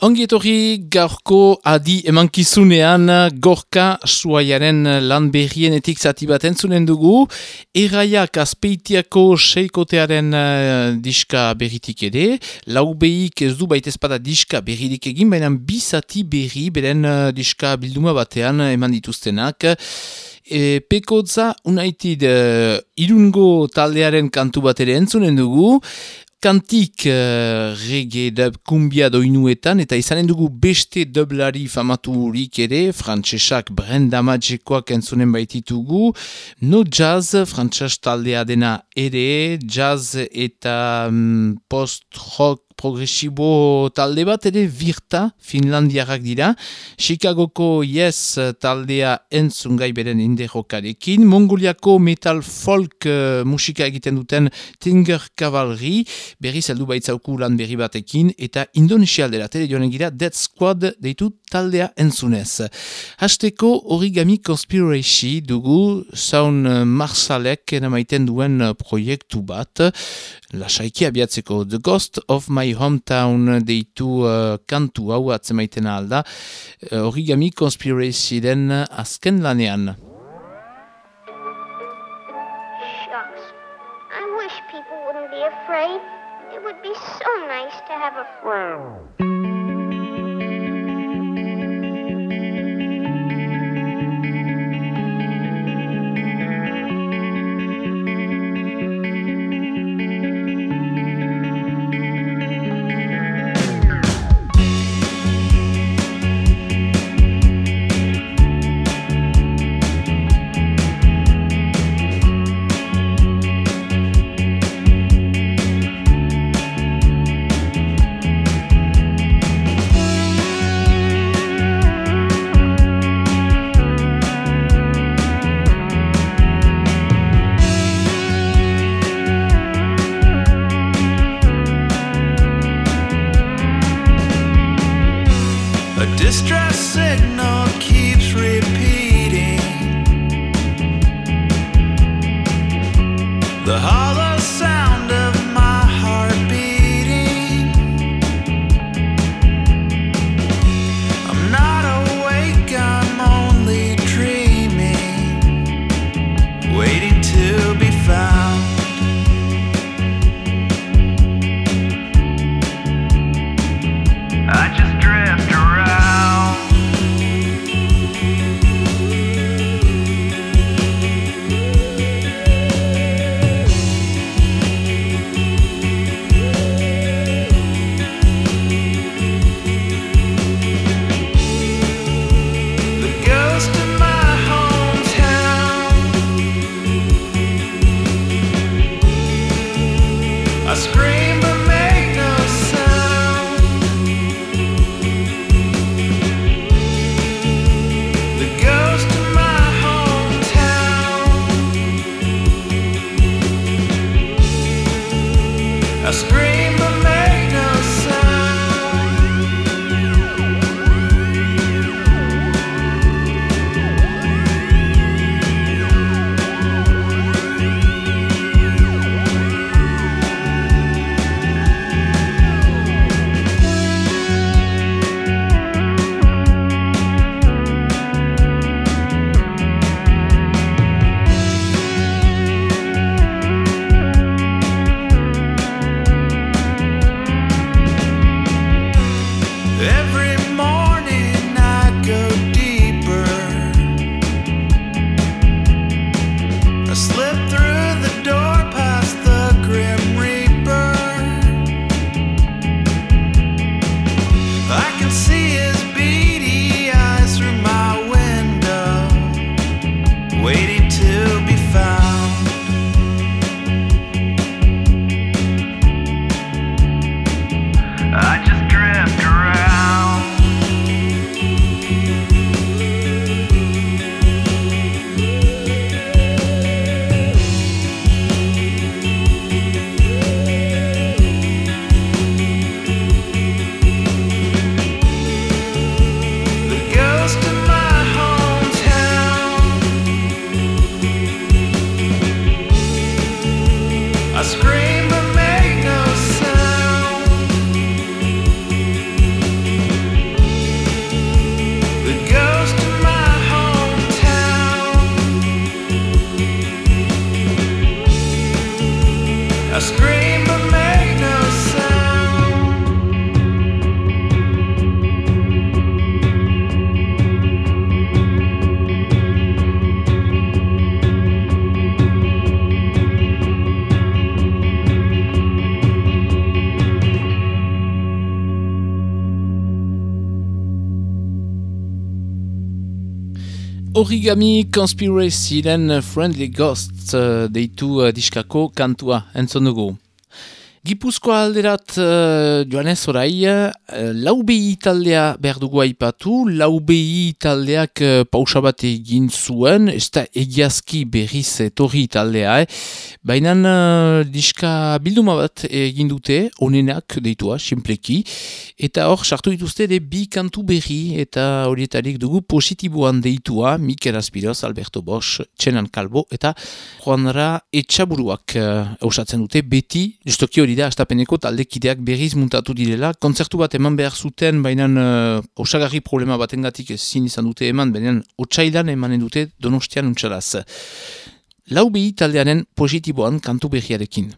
adi. Ongi etorri gaurko adi emankizunean gorka suaiaren lan berrienetik zati bat entzunen dugu. Erraiak azpeitiako seikotearen uh, diska berritik ere. Lau behik ez du baitezpada diska berririk egin, baina bizati berri beren uh, diska bilduma batean eman dituztenak. E, Pekotza unaitid uh, irungo taldearen kantu bat ere entzunen dugu kantik uh, rege dub kumbia doinuetan eta izanen dugu beste dublari famaturik ere, frantsesak Brenda Magikoak entzunen baititugu, no jazz, frantses taldea dena ere, jazz eta um, post-rock progresibo talde bat ere virta finlandiarrak dira. Chicagoko yes taldea entzungai beren inderrokarekin. Mongoliako metal folk uh, musika egiten duten Tinger Cavalry. Berri zeldu baitzauku lan berri batekin. Eta Indonesia aldera tele joan egira Dead Squad deitu taldea entzunez. Hasteko origami conspiracy dugu zaun marsalek enamaiten duen proiektu bat. Lasaiki abiatzeko The Ghost of My Hometown deitu uh, kantu hau atzemaiten alda. Uh, origami Conspiracy den azken lanean. Shucks. I wish people wouldn't be afraid. It would be so nice to have a friend. Scream Origami Conspiracyren Friendly Ghosts uh, deitu uh, diskako kantua entzon dugu. Gipuzkoa alderat uh, joanez orai, uh, lau behi taldea behar dugu aipatu, lau behi taldeak uh, pausa bat egin zuen, ez da egiazki berriz etorri taldea, eh? baina uh, diska bilduma bat egin dute, onenak deitua, simpleki, eta hor sartu dituzte de bi kantu berri, eta horietarik dugu positiboan deitua, Mikel Aspiroz, Alberto Bosch, Txenan Kalbo, eta Juanra Etxaburuak uh, osatzen dute, beti, justoki hori da, astapeneko taldekideak berriz muntatu direla, kontzertu bat eman behar zuten, baina uh, osagarri problema batengatik ezin izan dute eman, baina otsailan emanen dute donostian untxalaz. Lau behi taldearen positiboan kantu berriarekin.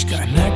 Pixkanaka naiz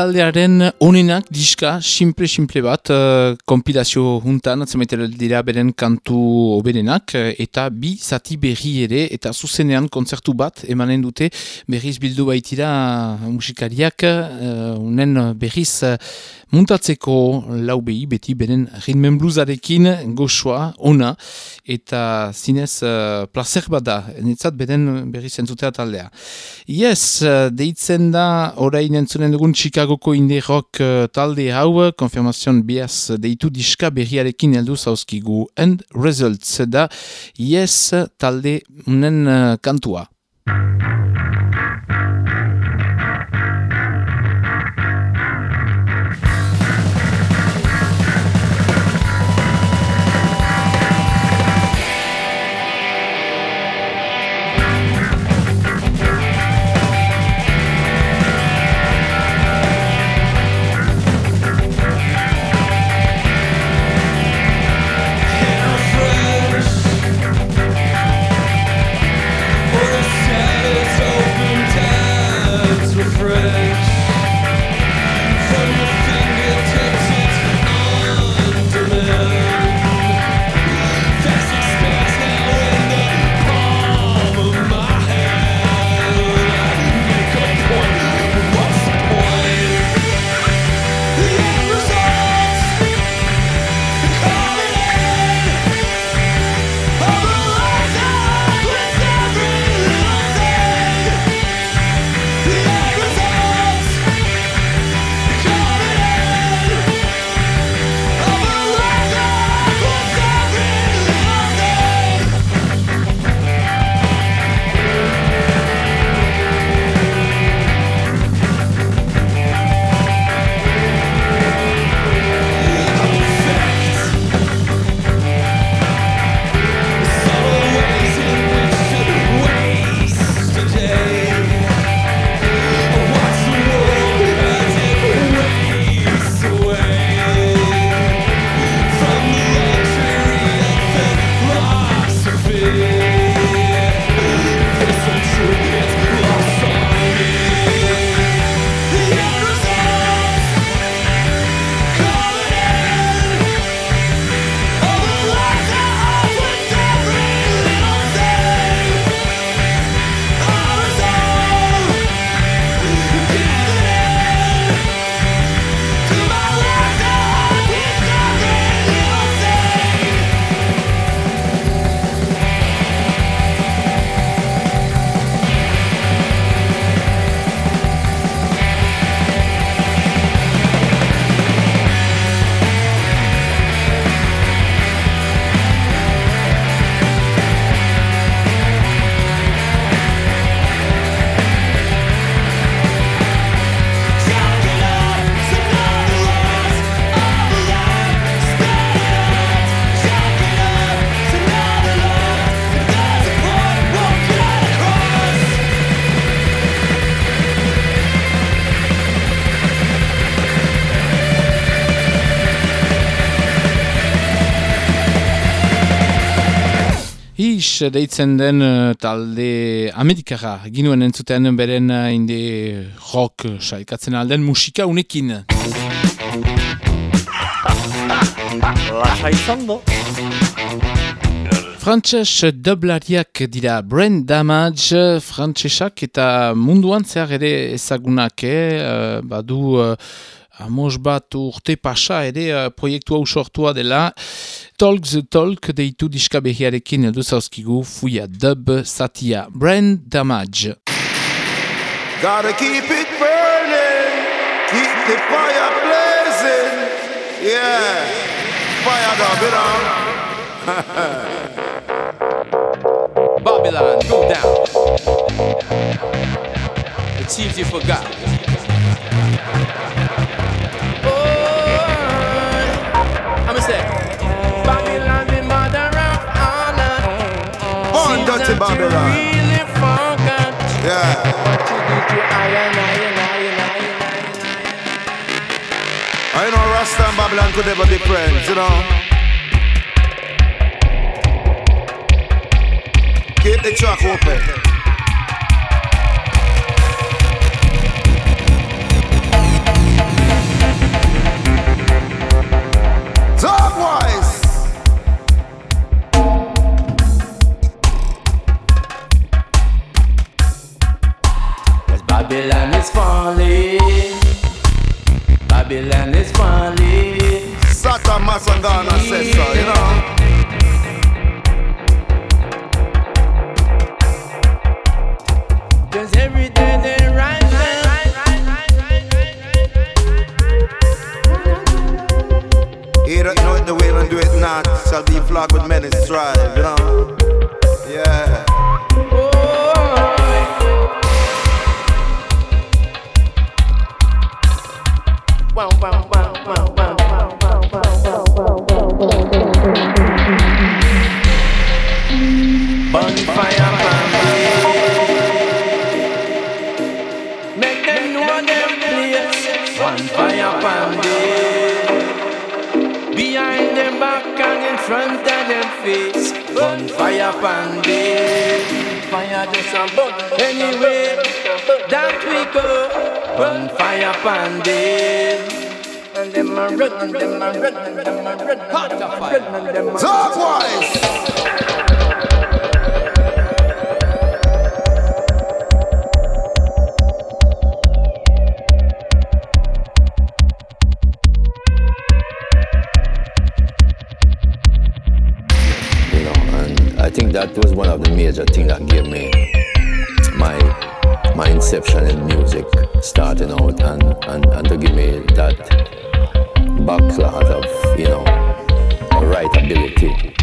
taldearen onenak diska, simple-simple bat, uh, kompilazio juntan, atzemaitela dira beren kantu oberenak, eta bi zati berri ere, eta zuzenean kontzertu bat, emanen dute berriz bildu baitira musikariak, uh, unen berriz uh, muntatzeko lau behi, beti beren ritmen bluzarekin goxoa, ona, eta zinez uh, placer bat da, netzat beren berriz entzutea taldea. Yes, deitzen da, orain entzunen dugun Chicagoko indie rock talde hau, konfirmazion biaz deitu diska berriarekin heldu zauzkigu. And results da, yes, talde unen uh, deitzen den uh, talde amerikara ginuen entzuten beren uh, inde rock saikatzen alden musika unekin. Frantses dublariak dira Brain Damage, frantsesak eta munduan zehar ere ezagunak, eh? badu uh, amos bat urte pasa ere uh, proiektu hau sortua dela. Talk the Talk deitu diska behiarekin edu zauzkigu fuia dub satia. Brain Damage. Gotta keep it burning, keep the fire blazing. Yeah, fire dub it on. Babylon, go down. It seems you forgot. and dirty Babylon. Really yeah. I know Rasta and Babylon could never be friends, you know. Keep the track open. Dog wise. Babylon is falling. Babylon is falling. Satan Masangana says so, you know. Cause every day they rise He that knoweth the way do it not shall be flogged with many stripes, you know. Yeah. Anyway that we go. Bonfire party. And them a run, and them a run, and them a run, hot fire, and them a Talk wise. you know, and I think that was one of the major things that gave me my my inception in music, starting out, and, and, and to give me that backlog of you know right ability,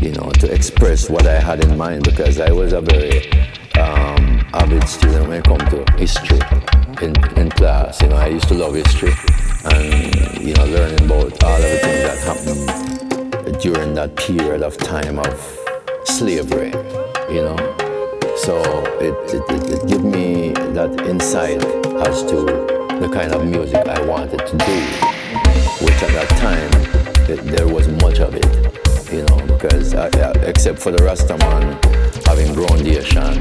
you know, to express what I had in mind because I was a very um, avid student when it come to history in, in class. You know, I used to love history and you know learning about all of the things that happened during that period of time of slavery, you know. So it, it, it, it gave me that insight as to the kind of music I wanted to do, which at that time it, there was much of it, you know, because I, I- except for the Rastaman having grown the Ashan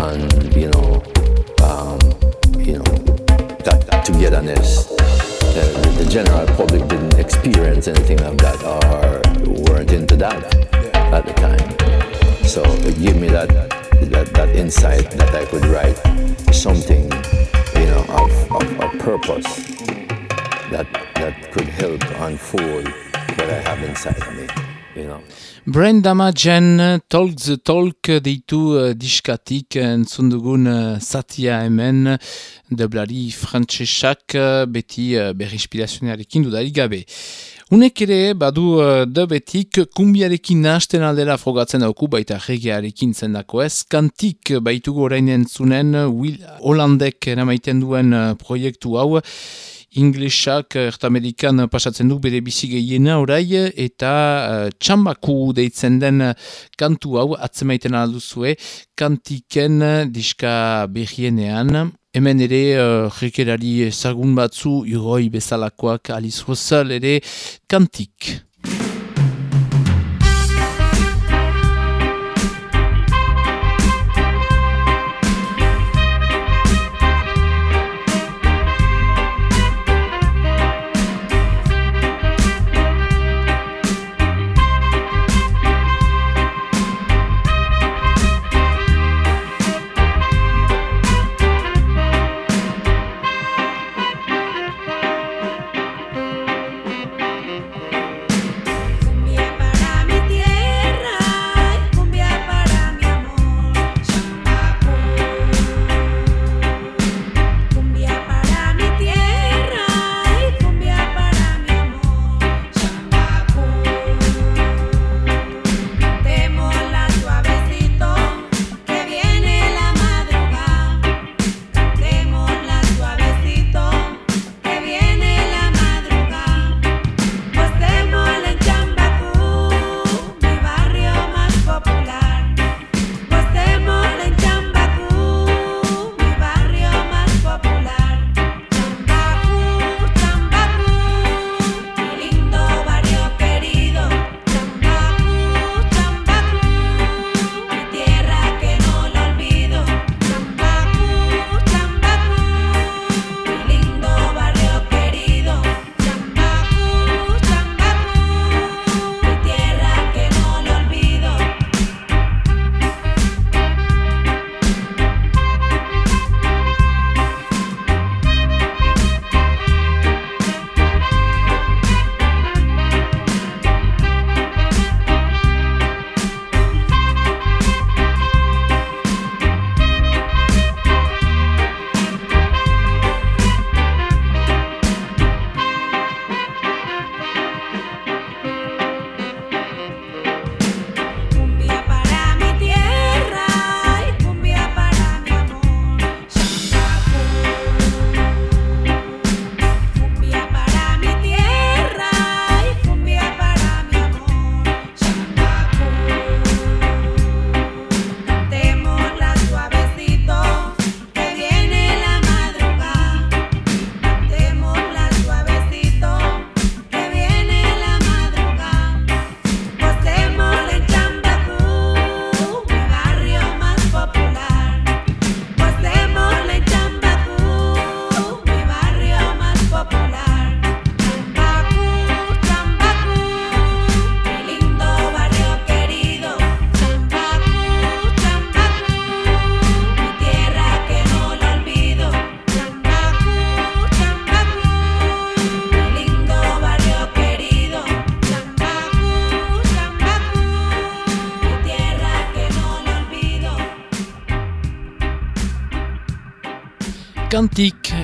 and you know, um, you know, that, togetherness the, the general public didn't experience anything of that or weren't into that at the time. So it gave me that, that, insight that I could write something, you know, of, of, purpose that, that could help unfold what I have inside me, you know. Brain Damagen Talk the Talk deitu uh, diskatik entzun dugun uh, zatia hemen deblari frantsesak uh, beti uh, berrispirazionarekin dudarik gabe. Unek ere badu uh, dubetik kumbiarekin nahasten aldera frogatzen dauku baita regearekin zendako ez. Kantik baitugu orain entzunen Will Hollandek eramaiten duen uh, proiektu hau inglesak ertamerikan pasatzen du bere bizi gehiena orai eta uh, txambaku deitzen den kantu hau atzemaiten alduzue kantiken diska berrienean hemen ere uh, rekerari ezagun batzu iroi bezalakoak Alice Russell ere kantik.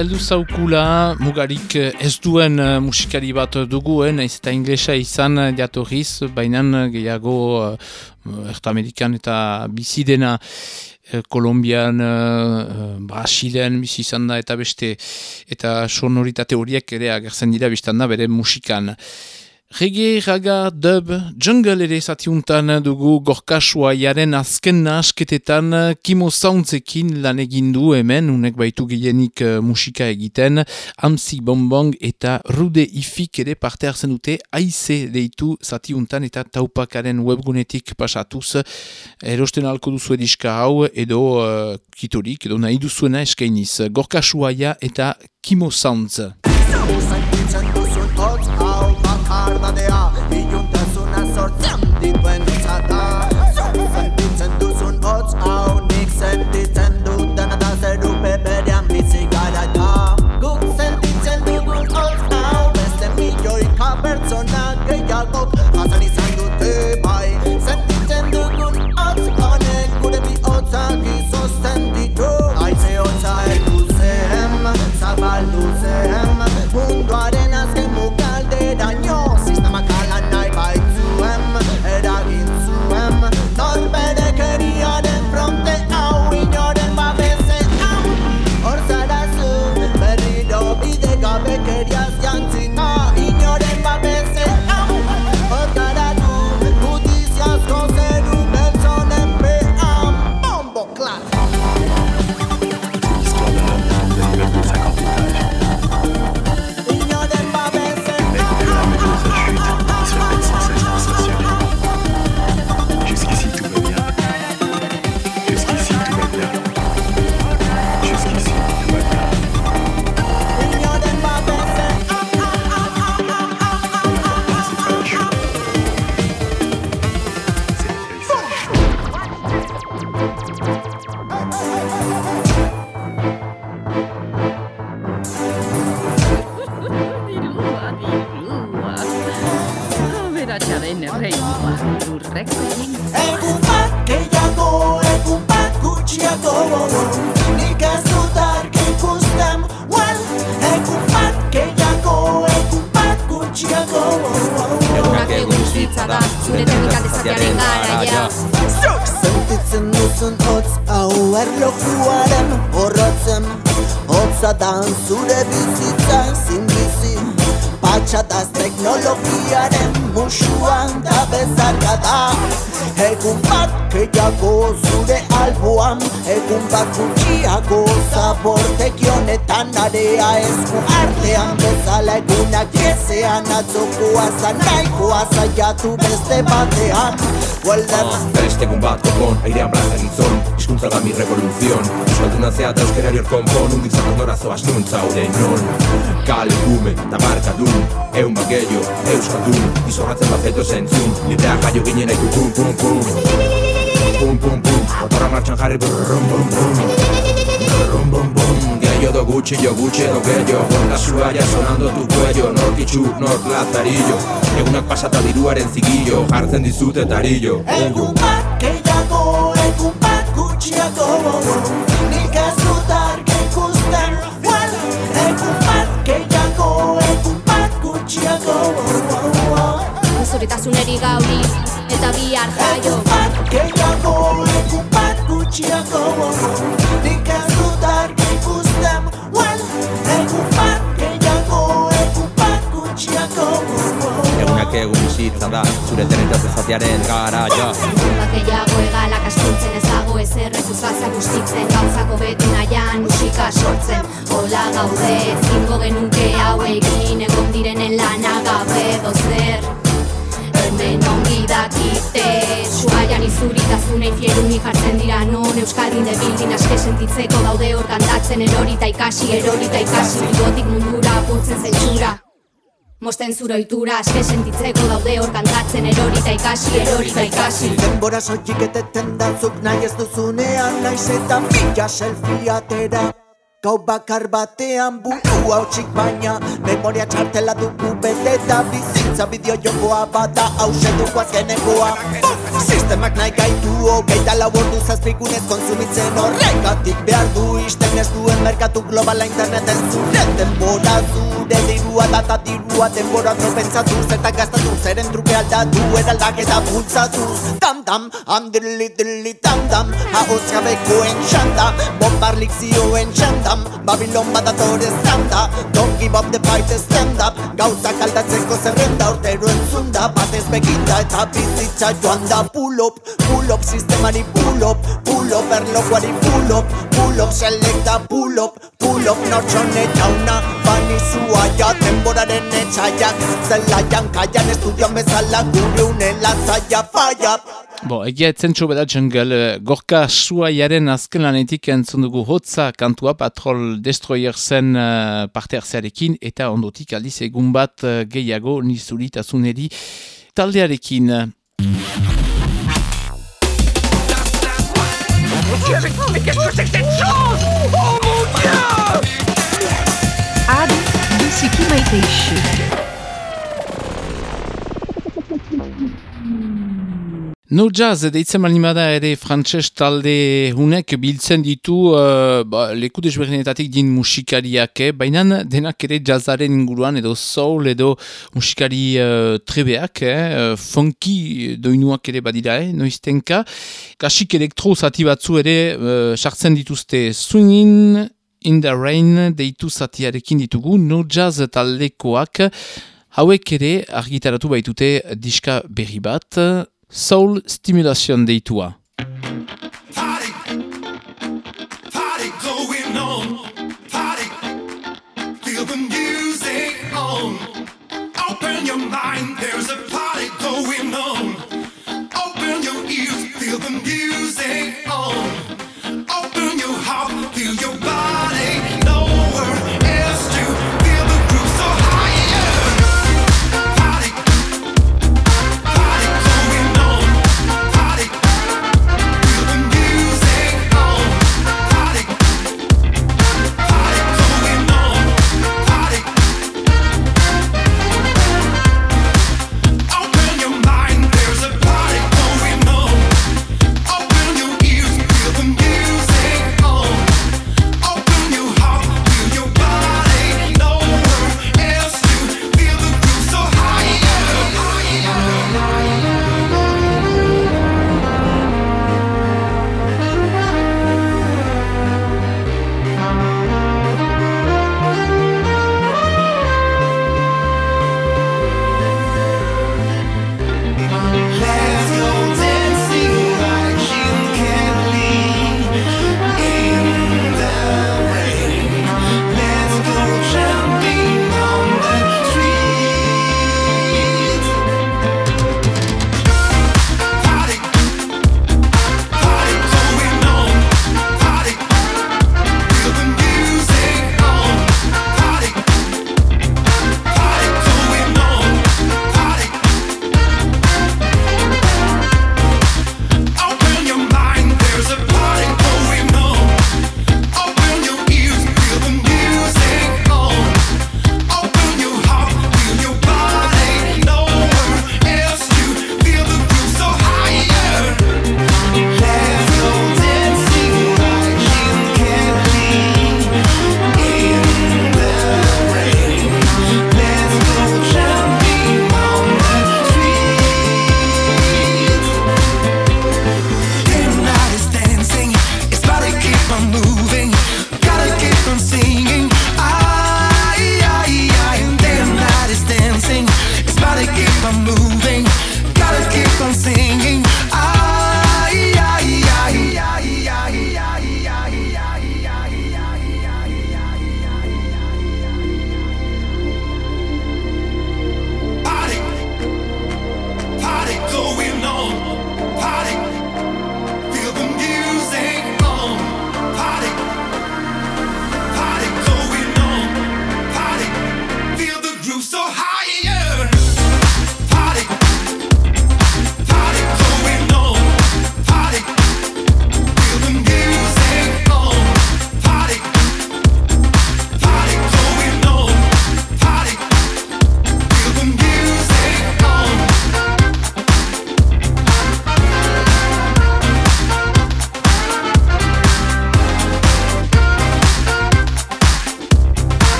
Heldu zaukula mugarik ez duen uh, musikari bat duguen, ez eta inglesa izan jatorriz, baina gehiago uh, Ertamerikan eta bizidena Kolombian, uh, Brasilen bizi izan da eta beste eta sonoritate horiek ere agertzen dira biztan da bere musikan. Rege, raga, dub, jungle ere zatiuntan dugu gorkasua jaren azken nasketetan kimo zauntzekin lan egindu hemen, unek baitu gehienik uh, musika egiten, amzi bonbong eta rude ifik ere parte hartzen dute aize deitu zatiuntan eta taupakaren webgunetik pasatuz, erosten alko duzu ediska hau edo uh, kitorik edo nahi duzuena eskainiz, gorkasua ja eta kimo zauntz. Dan zure bizitza ezin bizi Patxataz teknologiaren musuan da bezarka da Egun bat gehiago zure alboan Egun bat gutxiago zaborteki honetan area esku artean bezala Egunak jezean atzokoa zan nahikoa zaiatu beste batean. Well, them Beste egun bat konpon, airean braza gizon Hizkuntza da mi revoluzion Euskalduna zea eta euskerari hor konpon Undik zaten dora zoaz nun zaude non Kale gume, eta barka Eun bat gehiago, euskaldun Izorratzen bat zeto zentzun. Libreak baino ginen aitu pum pum pum. Pum pum pum, motorra martxan jarri brrum bum bum Brum bum bum Gehiago do gutxi jo gutxi edo gehiago. Gorka suaia sonando tu cuello Nork itxu, nork lazarillo Egunak pasata diruaren zigillo Jartzen dizute tarillo. Egun bat gehiago, egun bat gutxiago gutxiago Zuritasuneri gauri, eta bihar jaio. Gehiago, egun bat gutxiago Nik ez dut argi ikusten, well Egun bat gehiago, egun bat gutxiago Egunak egun bizitza da Zure denetaz ezatearen garaia. Bat gehiago egalak askuntzen ez dago ez uzazak ustitzen Gauzako betu nahian musika sortzen. Hola gaude, zingo genuke hau egin Egon direnen lana gabe dozer. Hemen ongi dakite Suaian izuritazunei fieruni jartzen dira non. Euskaldin de bildin aske sentitzeko daude hor kantatzen Erorita ikasi, erorita ikasi. Bigotik mundura zentsura Mosten zure ohitura aske sentitzeko daude hor kantatzen Erorita ikasi, erorita ikasi. Denbora soilik eteten da zuk nahi ez duzunean Naiz eta mila selfie atera. Gau bakar batean buru hau txik baina Memoria txartela dugu bete eta bizi bizitza bideo jokoa bata hausetuko azkenekoa. Sistemak nahi gaitu hogeita lau ordu zazpikunez konsumitzen horregatik behar du. Isten ez duen merkatu globala interneten zure denbora zure dirua data dirua denbora no pentsatuz eta gastatu zeren truke aldatu eraldaketa bultzatuz. Tam tam, handirli dirli tam tam Haoz gabekoen xanda, bombarlik zioen xandam Babilon badatore zanda, don't give up the fight stand up Gauzak aldatzeko zerrenda urtero entzunda Batez beginda eta bizitza joan da. Pull up Pull up sistemari pull up Pull up erlokuari pull up Pull up selecta pull up Pull up nortxone jauna Bani zuaia denboraren etxaiak Zelaian kaian estudioan bezala gure unela zaila falla Bo, egia etzentxo beda jungle, eh, gorka suaiaren azken lanetik entzun dugu hotza kantua Patrol Destroyer zen uh, parte hartzearekin eta ondotik aldiz egun bat uh, gehiago zuritasuneri taldearekin. Mais qu'est-ce que c'est que cette chose Oh mon dieu Ad, disse que No jazz, deitzen malimada ere frantses talde hunek biltzen ditu uh, ba, leku desberdinetatik din musikariak, eh? baina denak ere jazzaren inguruan edo soul edo musikari uh, trebeak, eh? funky doinuak ere badira, eh? noiztenka. Kasik elektro zati batzu ere uh, sartzen dituzte swingin in the rain deitu zatiarekin ditugu, no jazz taldekoak, hauek ere argitaratu baitute diska berri bat, Soul Stimulation deitua. Party, party going on. Party, feel the music on.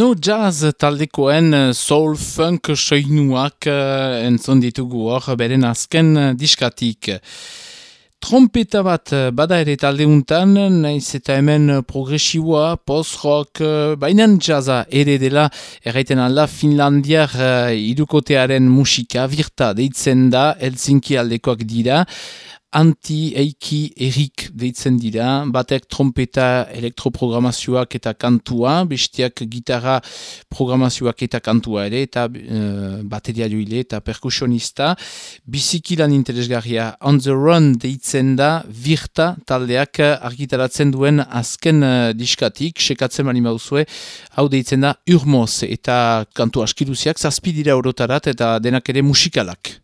No jazz taldekoen eh, soul funk soinuak uh, entzon ditugu hor beren azken eh, diskatik. Trompeta bat bada ere talde untan, naiz eta hemen progresiua, post-rock, bainan jazza ere dela, erraiten alda Finlandiar uh, irukotearen musika, virta deitzen da, Helsinki aldekoak dira, anti-eiki erik deitzen dira, batek trompeta elektroprogramazioak eta kantua, bestiak gitarra programazioak eta kantua ere, eta uh, bateria joile eta perkusionista, bizikilan interesgarria. On the run deitzen da, virta taldeak argitaratzen duen azken uh, diskatik, sekatzen mani mauzue, hau deitzen da urmoz, eta kantu askiduziak, zazpidira orotarat eta denak ere musikalak.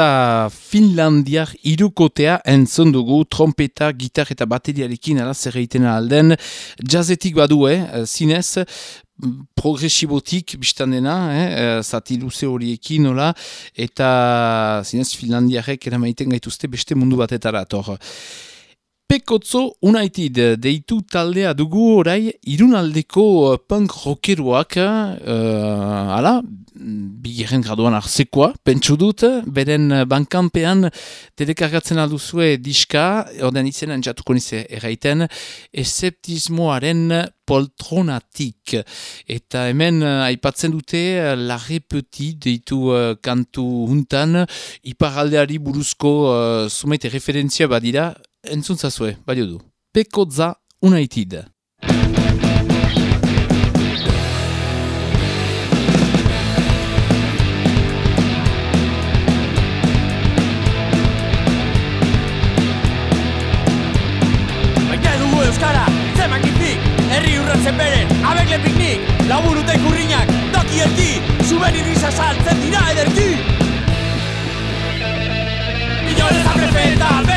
Artista finlandiar irukotea entzun dugu trompeta, gitar eta bateriarekin ala zer egiten alden jazzetik badue, eh, zinez progresibotik biztan dena, eh, zati luze horiekin nola, eta zinez finlandiarek eramaiten gaituzte beste mundu batetara ator. Pekotzo unaitid deitu taldea dugu orai irunaldeko uh, punk rockeroak uh, ala, bigeren graduan arzekoa, pentsu dut, beren bankanpean telekargatzen alduzue diska, orden izena entzatuko nize erraiten, eseptismoaren poltronatik. Eta hemen uh, aipatzen dute uh, larre peti deitu uh, kantu huntan, iparaldeari buruzko uh, sumete referentzia badira, entzun zazue, balio du. Baina dugu Euskara, ze magnific Herri urratzen beren, abegle piknik Labur ute kurriñak, toki erdi Zuben irriza saltzen dira ederki Inolez da prefeta,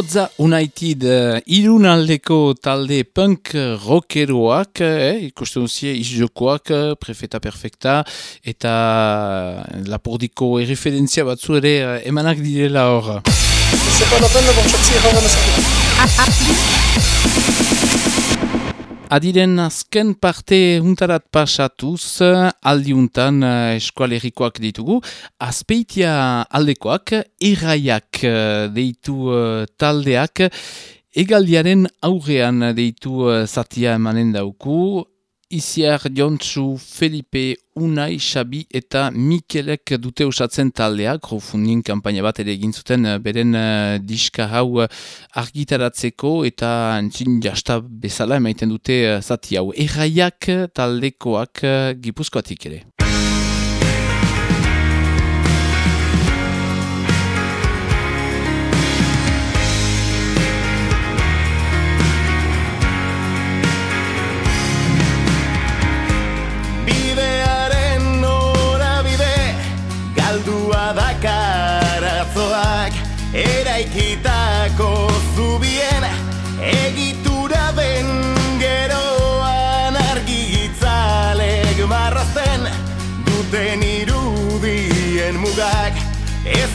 Pekodza United uh, irunaldeko talde punk rockeroak, eh, ikusten duzie izjokoak, eh, prefeta perfecta, eta lapordiko erreferentzia batzu ere uh, emanak direla hor. Adiren azken parte huntarat pasatuz, aldiuntan uh, eskualerikoak ditugu, azpeitia aldekoak, erraiak uh, deitu uh, taldeak, egaldiaren aurrean deitu zatia emanen dauku, Iziar, Jontsu, Felipe, Unai, Xabi eta Mikelek dute osatzen taldea, crowdfunding kampaina bat ere egin zuten eh, beren uh, diska hau uh, argitaratzeko eta entzin jasta bezala emaiten dute uh, zati hau. Erraiak taldekoak uh, gipuzkoatik ere.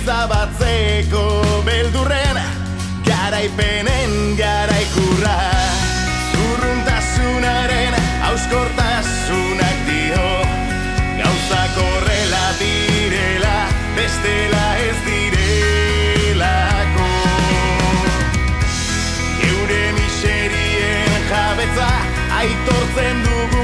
Ezabatzeko beldurren Garaipenen garaikurra. Zurruntasunaren auskortasunak dio Gauzak horrela direla, bestela ez direlako. Geure miserien jabetza aitortzen dugun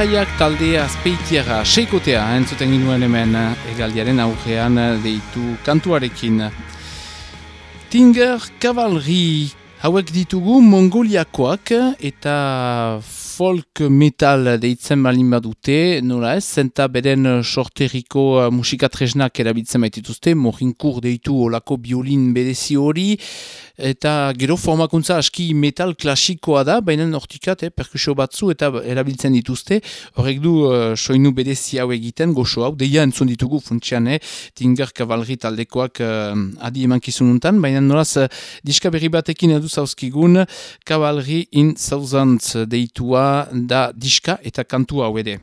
Erraiak taldea azpeitiara seikotea entzuten ginuen hemen egaldiaren aurrean deitu kantuarekin. Tinger Cavalry hauek ditugu Mongoliakoak eta folk metal deitzen balin badute, nola ez, zenta beren sorteriko musikatresnak erabiltzen baitituzte, morinkur deitu olako biolin bedezi hori, eta gero formakuntza aski metal klasikoa da, baina nortikat, eh, perkusio batzu eta erabiltzen dituzte, horrek du uh, soinu bedezi hau egiten, goxo hau, deia entzun ditugu funtsian, eh, tinger kavalri taldekoak uh, adi eman kizununtan, baina nolaz uh, diska berri batekin edu zauzkigun, kavalri in thousands deitua da diska eta kantu hau ere.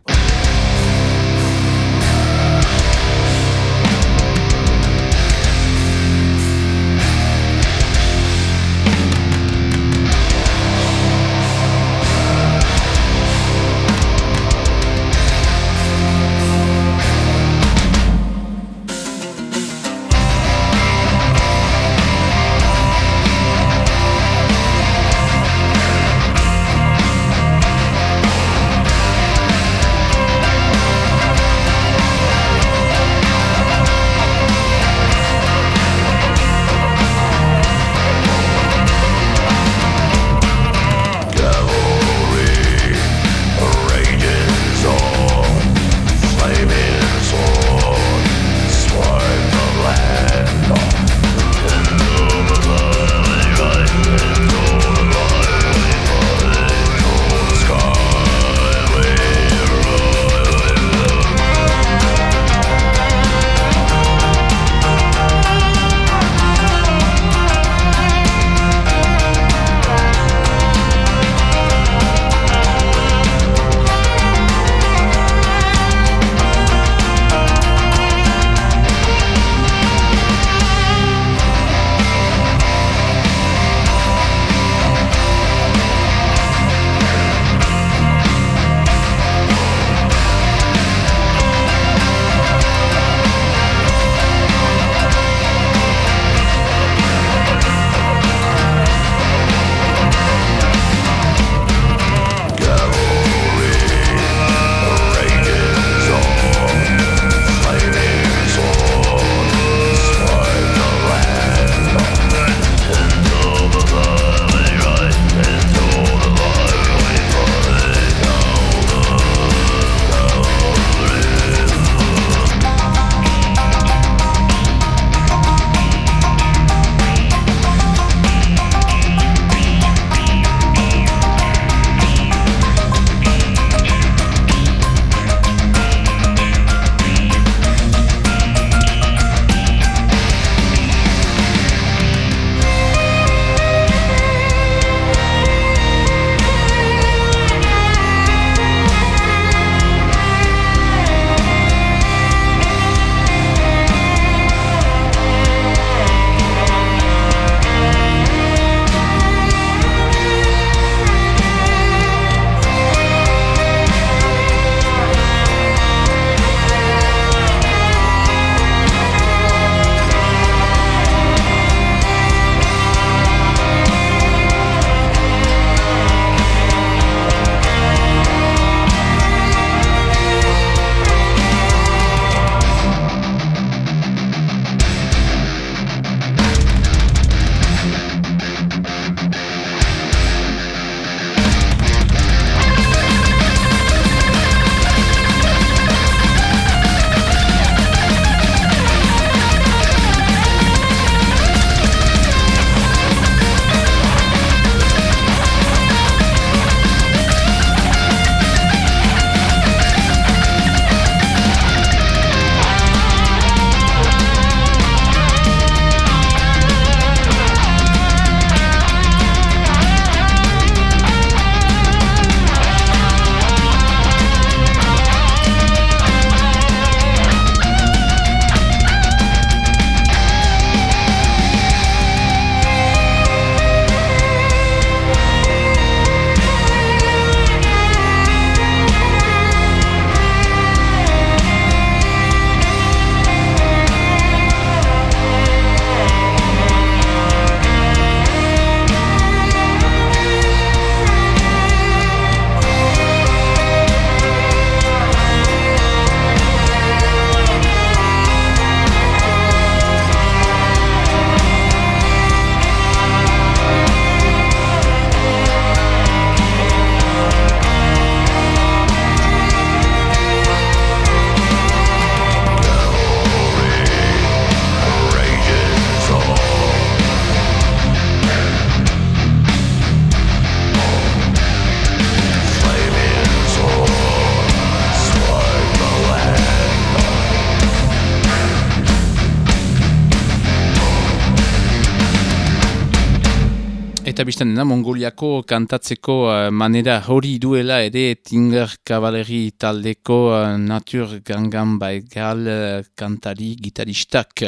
Eta biztan dena, Mongoliako kantatzeko uh, manera hori duela ere Tinger Kavaleri taldeko uh, Natur Gangan Baigal uh, kantari gitaristak.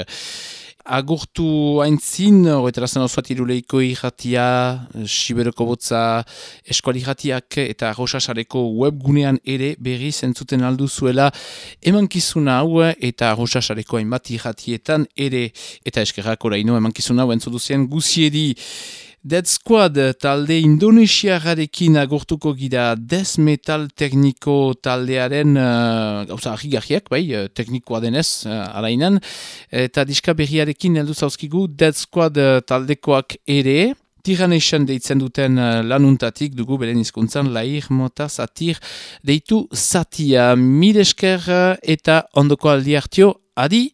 Agurtu haintzin, horretara osoat iruleiko irratia, Siberoko botza, eskuali irratiak eta Rosasareko webgunean ere berri zentzuten aldu zuela emankizuna hau eta Rosasareko hainbat irratietan ere eta eskerrako raino emankizuna hau entzuduzien guziedi. Dead Squad talde indonesiararekin agurtuko gira Death Metal tekniko taldearen uh, gauza ahigarriak, bai, uh, teknikoa denez, uh, alainan, eta diska berriarekin heldu zauzkigu Dead Squad taldekoak ere, Tiranation deitzen duten lanuntatik dugu beren izkuntzan lair mota satir deitu satia. Milesker eta ondoko aldi hartio, adi!